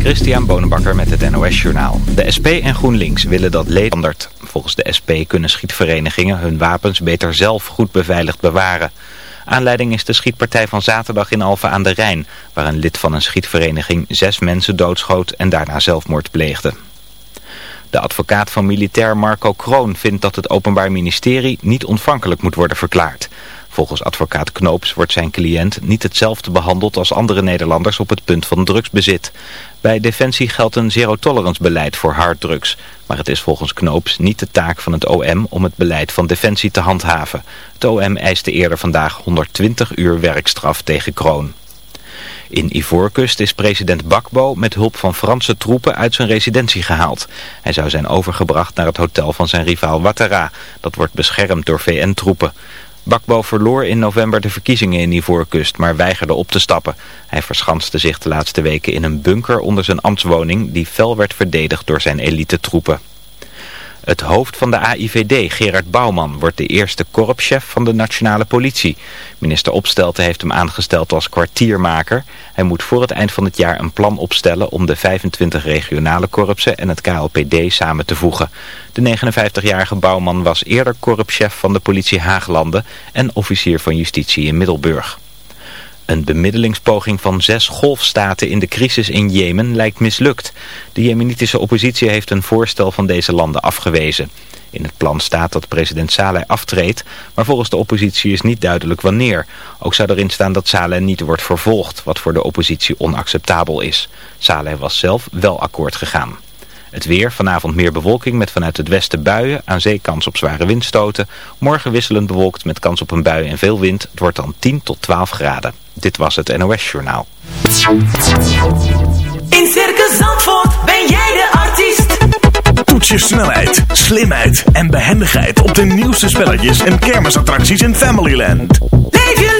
Christian Bonenbakker met het NOS Journaal. De SP en GroenLinks willen dat leden... Volgens de SP kunnen schietverenigingen hun wapens beter zelf goed beveiligd bewaren. Aanleiding is de schietpartij van zaterdag in Alphen aan de Rijn... waar een lid van een schietvereniging zes mensen doodschoot en daarna zelfmoord pleegde. De advocaat van militair Marco Kroon vindt dat het Openbaar Ministerie niet ontvankelijk moet worden verklaard... Volgens advocaat Knoops wordt zijn cliënt niet hetzelfde behandeld als andere Nederlanders op het punt van drugsbezit. Bij Defensie geldt een zero-tolerance beleid voor harddrugs. Maar het is volgens Knoops niet de taak van het OM om het beleid van Defensie te handhaven. Het OM eiste eerder vandaag 120 uur werkstraf tegen Kroon. In Ivoorkust is president Bakbo met hulp van Franse troepen uit zijn residentie gehaald. Hij zou zijn overgebracht naar het hotel van zijn rivaal Ouattara. Dat wordt beschermd door VN-troepen. Bakbo verloor in november de verkiezingen in Ivoorkust, maar weigerde op te stappen. Hij verschanste zich de laatste weken in een bunker onder zijn ambtswoning die fel werd verdedigd door zijn elite troepen. Het hoofd van de AIVD, Gerard Bouwman, wordt de eerste korpschef van de nationale politie. Minister Opstelten heeft hem aangesteld als kwartiermaker. Hij moet voor het eind van het jaar een plan opstellen om de 25 regionale korpsen en het KLPD samen te voegen. De 59-jarige Bouwman was eerder korpschef van de politie Haaglanden en officier van justitie in Middelburg. Een bemiddelingspoging van zes golfstaten in de crisis in Jemen lijkt mislukt. De jemenitische oppositie heeft een voorstel van deze landen afgewezen. In het plan staat dat president Saleh aftreedt, maar volgens de oppositie is niet duidelijk wanneer. Ook zou erin staan dat Saleh niet wordt vervolgd, wat voor de oppositie onacceptabel is. Saleh was zelf wel akkoord gegaan. Het weer, vanavond meer bewolking met vanuit het westen buien, aan zee kans op zware windstoten. Morgen wisselend bewolkt met kans op een bui en veel wind. Het wordt dan 10 tot 12 graden. Dit was het NOS Journaal. In Circus Zandvoort ben jij de artiest. Toets je snelheid, slimheid en behendigheid op de nieuwste spelletjes en kermisattracties in Familyland. Leef je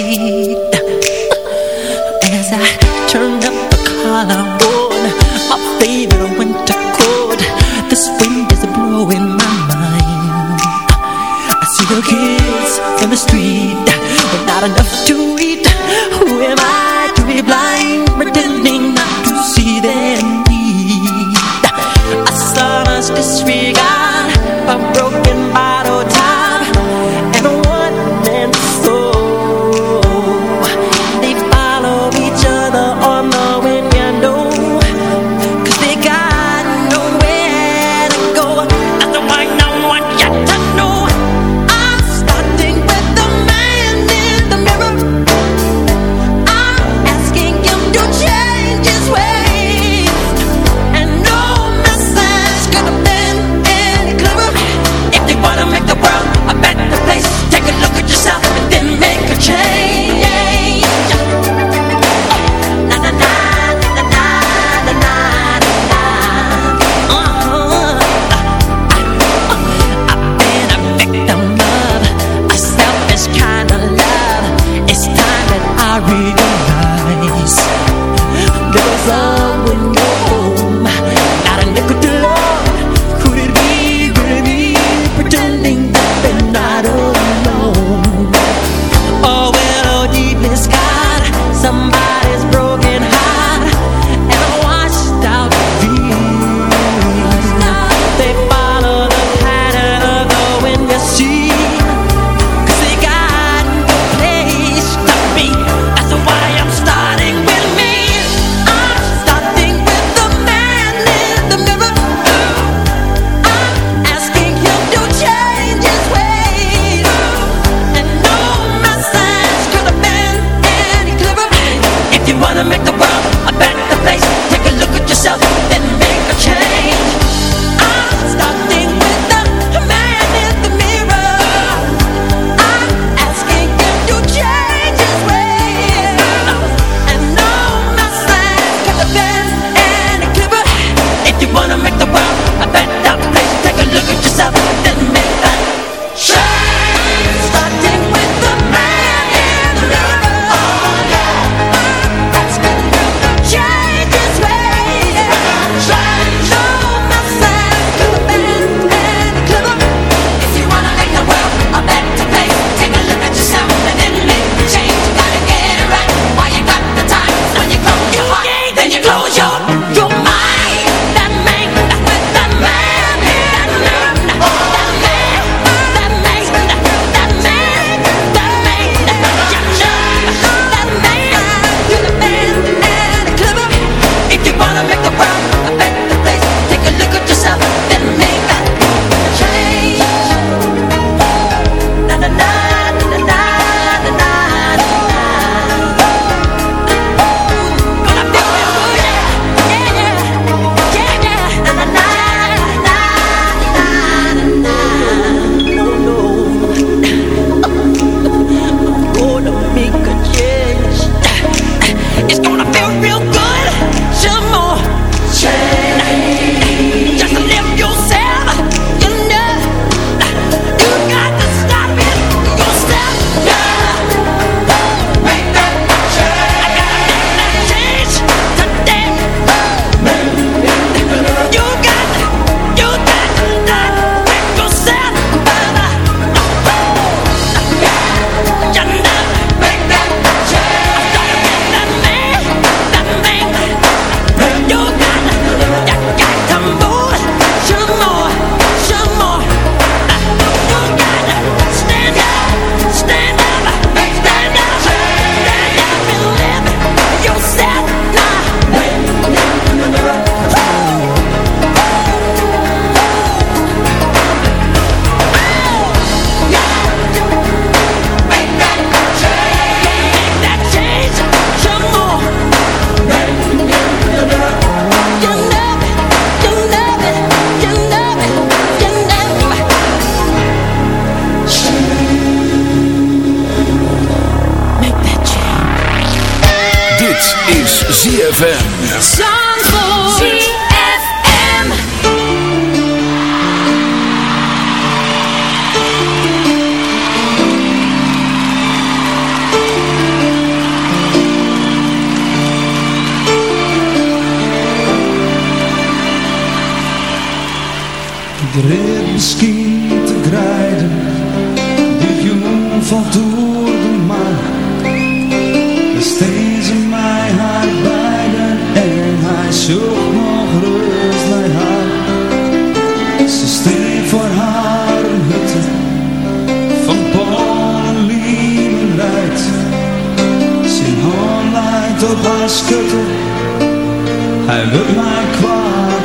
你。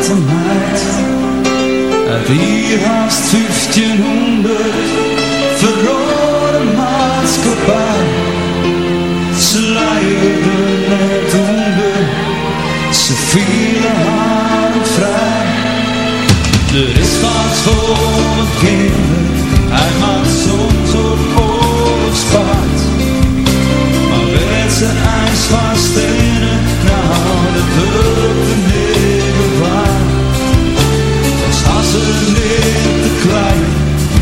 En meid. Het hier haast 1500 verrode maatschappij. Leiden net onder, ze vielen haar vrij. Er is wat voor een kinderen, hij maakt soms op oorlogspaard. Maar werd ze ijs van stenen, nou dat lukt ze niet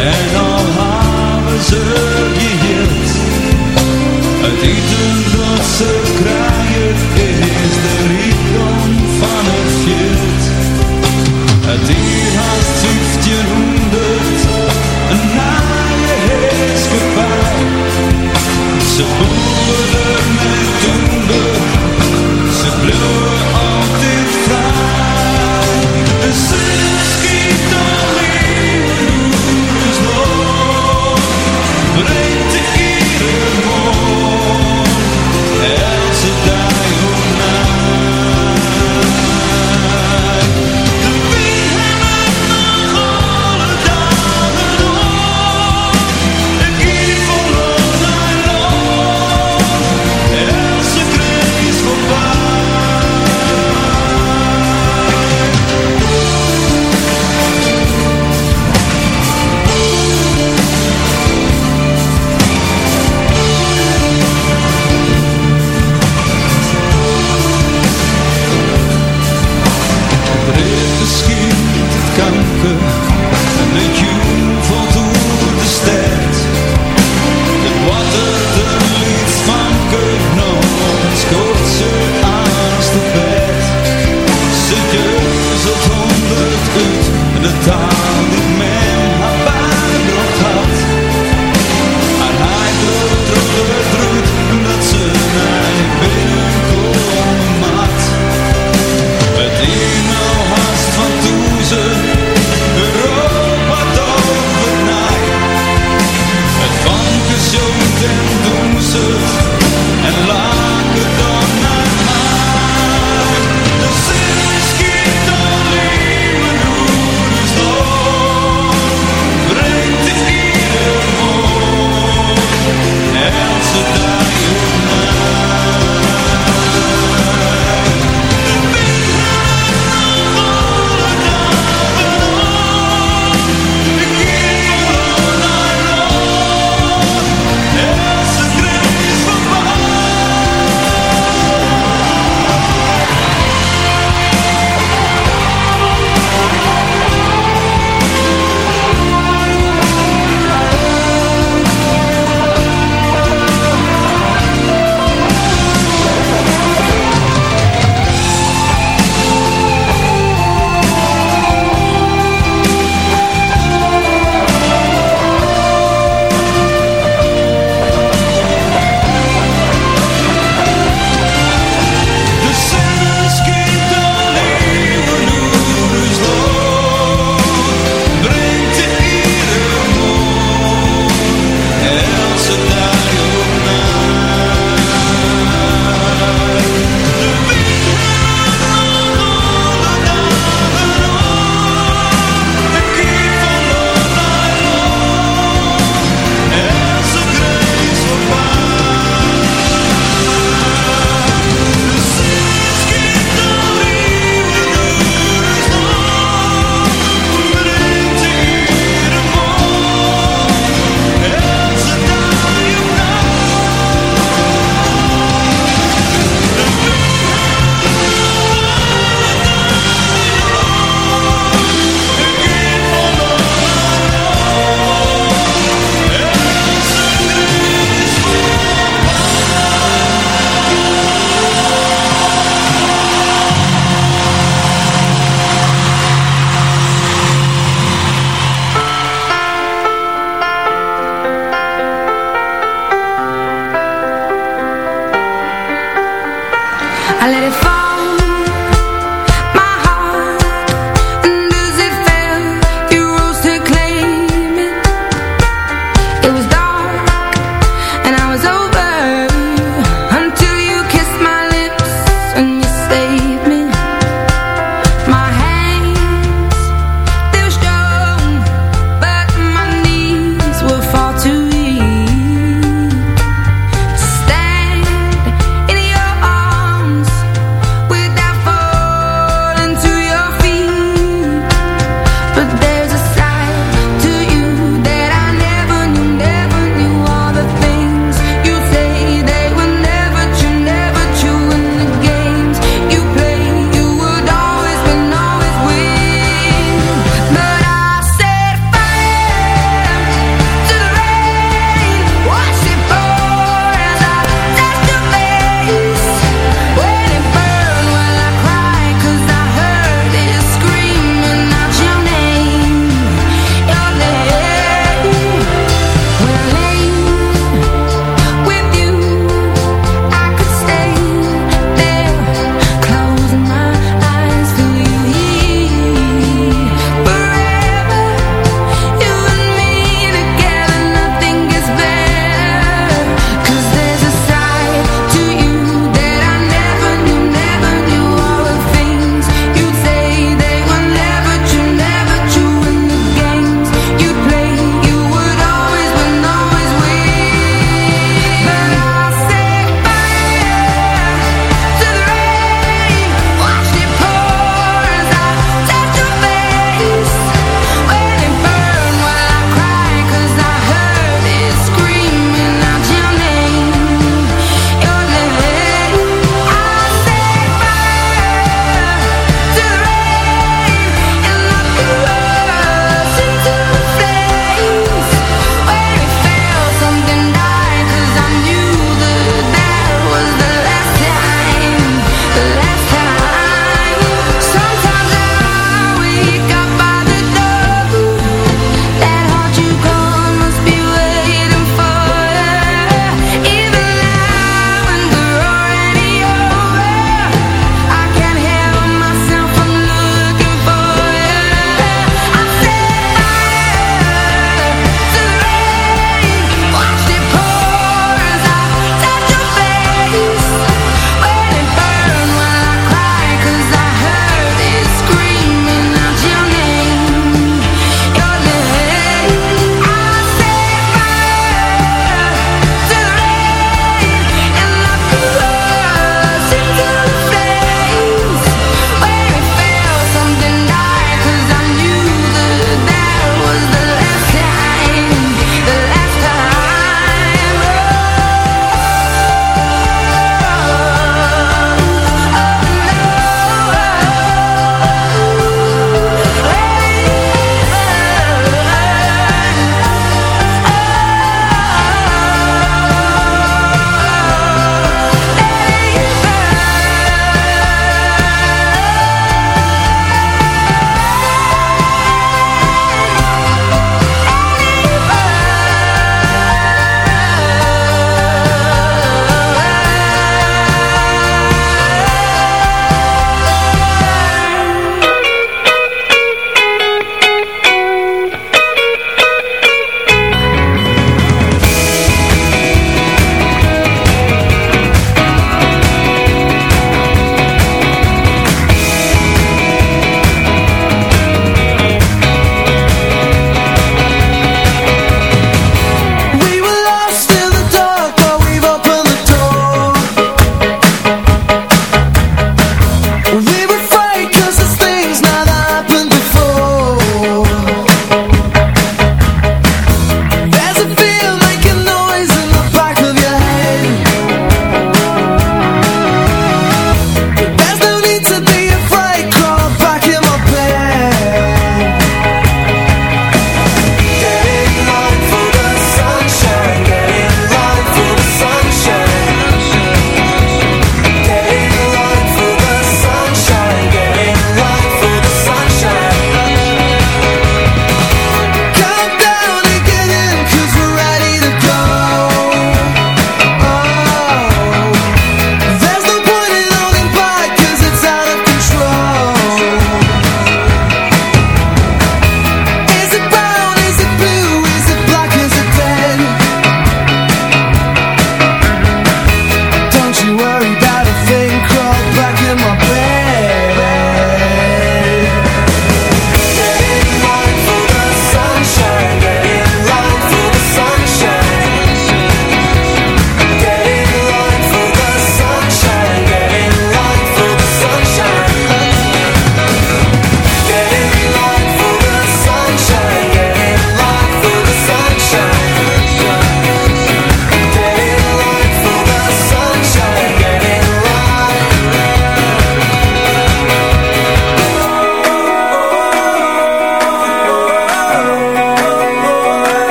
en al hebben ze geheeld. Het eten dat ze is de rijkdom van het veld. Het hier haast 1500, een naaie heerskepaar. Ze boeren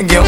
Yo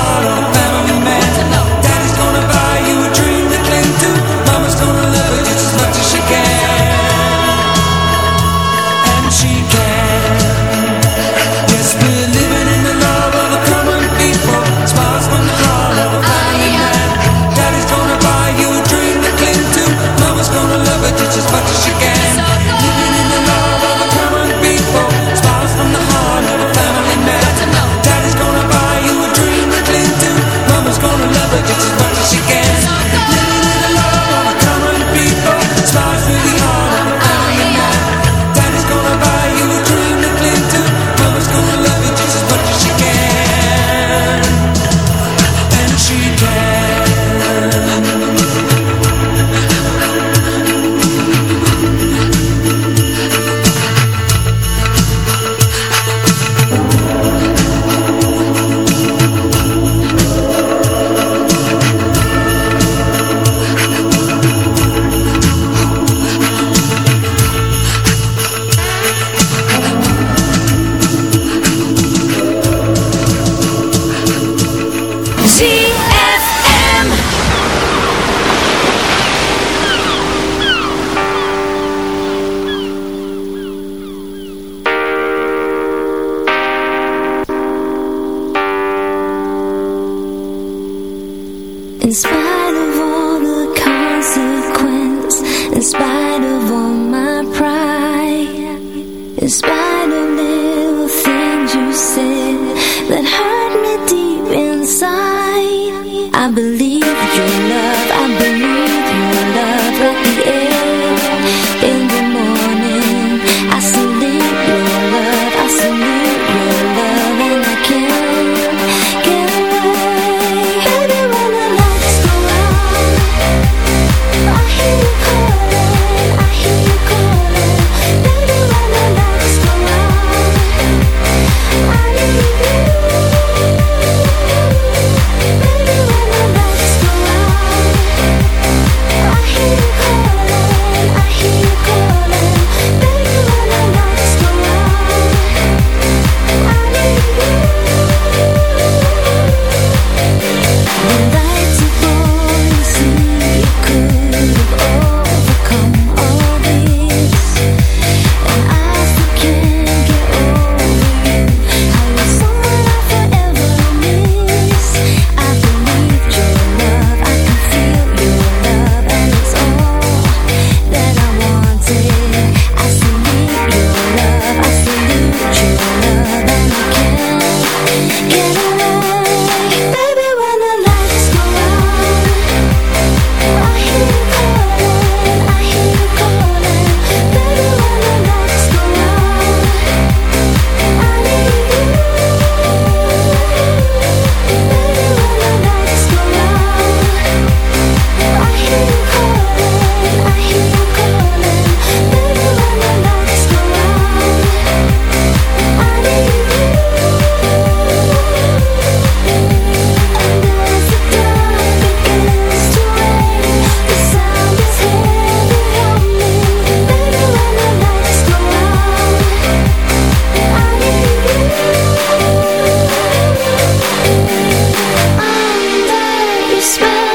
whisper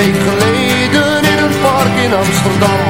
week geleden in een park in Amsterdam